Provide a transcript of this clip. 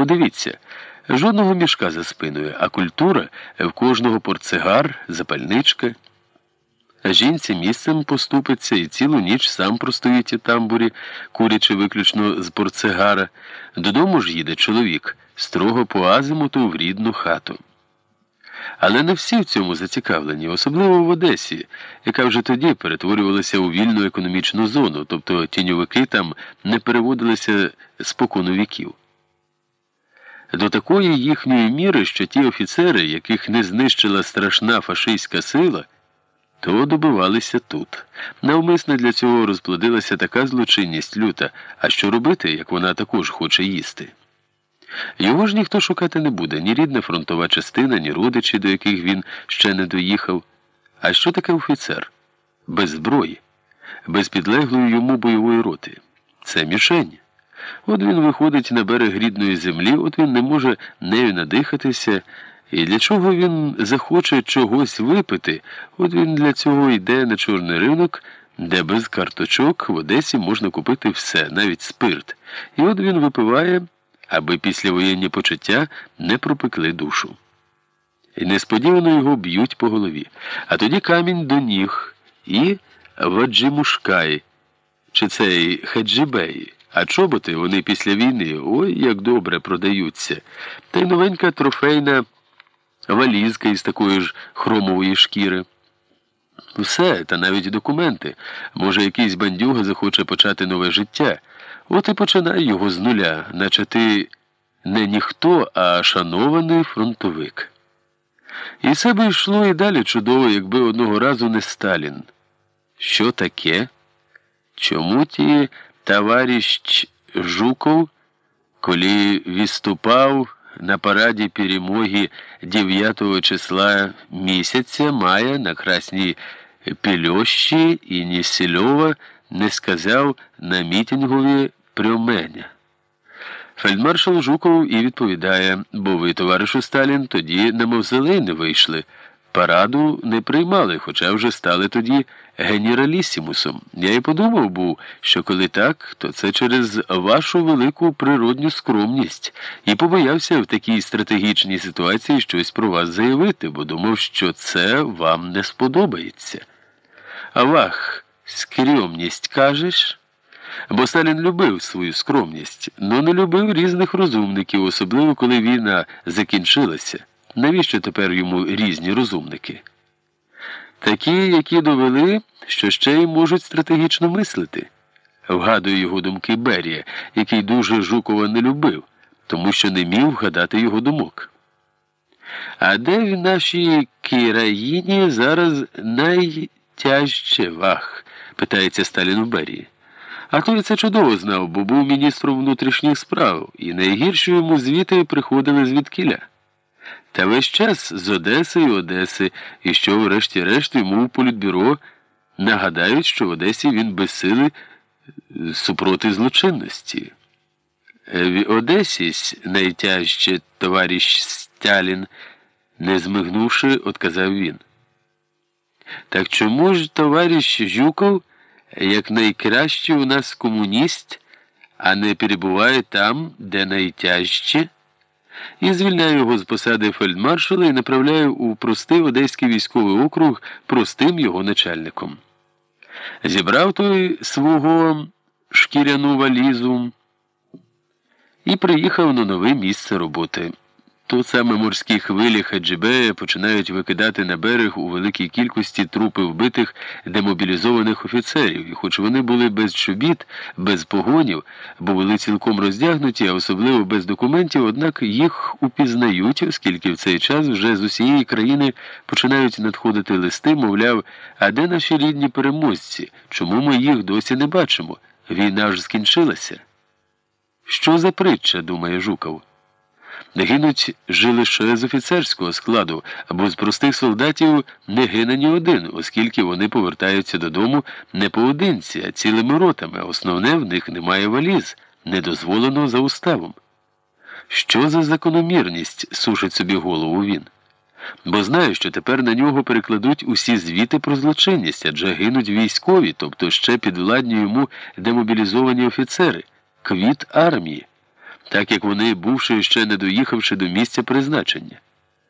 подивіться, жодного мішка за спиною, а культура в кожного портсигар, запальничка. Жінці місцем поступиться і цілу ніч сам простоїть у тамбурі, курячи виключно з портсигара. Додому ж їде чоловік, строго по азимуту в рідну хату. Але не всі в цьому зацікавлені, особливо в Одесі, яка вже тоді перетворювалася у вільну економічну зону, тобто тіньовики там не переводилися спокону віків. До такої їхньої міри, що ті офіцери, яких не знищила страшна фашистська сила, то добивалися тут. Навмисно для цього розплодилася така злочинність люта, а що робити, як вона також хоче їсти. Його ж ніхто шукати не буде, ні рідна фронтова частина, ні родичі, до яких він ще не доїхав. А що таке офіцер? Без зброї, без підлеглої йому бойової роти. Це мішень. От він виходить на берег рідної землі, от він не може нею надихатися. І для чого він захоче чогось випити, от він для цього йде на чорний ринок, де без карточок в Одесі можна купити все, навіть спирт. І от він випиває аби післявоєнні почуття не пропекли душу. І несподівано його б'ють по голові, а тоді камінь до ніг і ваджимушкай, чи цей хеджібей. А чоботи вони після війни ой як добре продаються. Та й новенька трофейна валізка із такої ж хромової шкіри. Все, та навіть документи. Може, якийсь бандюга захоче почати нове життя. От і починай його з нуля, наче ти не ніхто, а шанований фронтовик. І все би йшло і далі чудово, якби одного разу не Сталін. Що таке? Чому ті товарищ Жуков, коли виступав на параді перемоги 9 числа місяця, має на красній пільощі і Нісельова не сказав на мітингові про мене. Фельдмаршал Жуков і відповідає, бо ви, товаришу Сталін, тоді на мавзолей не вийшли. Параду не приймали, хоча вже стали тоді генералісімусом. Я і подумав був, що коли так, то це через вашу велику природню скромність, і побоявся в такій стратегічній ситуації щось про вас заявити, бо думав, що це вам не сподобається. А вах, скромність кажеш? Бо Сталін любив свою скромність, но не любив різних розумників, особливо коли війна закінчилася. Навіщо тепер йому різні розумники? Такі, які довели, що ще й можуть стратегічно мислити. Вгадує його думки Берія, який дуже Жукова не любив, тому що не міг вгадати його думок. А де в нашій країні зараз найтяжче вах? питається Сталін у Берії. А той це чудово знав, бо був міністром внутрішніх справ, і найгірші йому звіти приходили звідкіля. Та весь час з Одеси і Одеси, і що, врешті-решт, йому в політбюро нагадають, що в Одесі він безсили супроти злочинності. В Одесі найтяжче товариш Сталін, не змигнувши, отказав він. Так чому ж товариш Жуков? як найкращий у нас комуніст, а не перебуває там, де найтяжче, і звільняю його з посади фельдмаршала і направляю у простий Одеський військовий округ простим його начальником. Зібрав той свого шкіряну валізу і приїхав на нове місце роботи. Тут саме морські хвилі Хаджибея починають викидати на берег у великій кількості трупи вбитих демобілізованих офіцерів, і хоч вони були без чобіт, без погонів, бо були цілком роздягнуті, а особливо без документів, однак їх упізнають, оскільки в цей час вже з усієї країни починають надходити листи, мовляв, а де наші рідні переможці? Чому ми їх досі не бачимо? Війна ж скінчилася. Що за притча, думає Жуков? Гинуть же лише з офіцерського складу, або з простих солдатів не гине ні один, оскільки вони повертаються додому не поодинці, а цілими ротами. Основне в них немає валіз, не дозволено за уставом. Що за закономірність сушить собі голову він? Бо знає, що тепер на нього перекладуть усі звіти про злочинність, адже гинуть військові, тобто ще підвладні йому демобілізовані офіцери, квіт армії. Так як вони, бувши ще не доїхавши до місця призначення.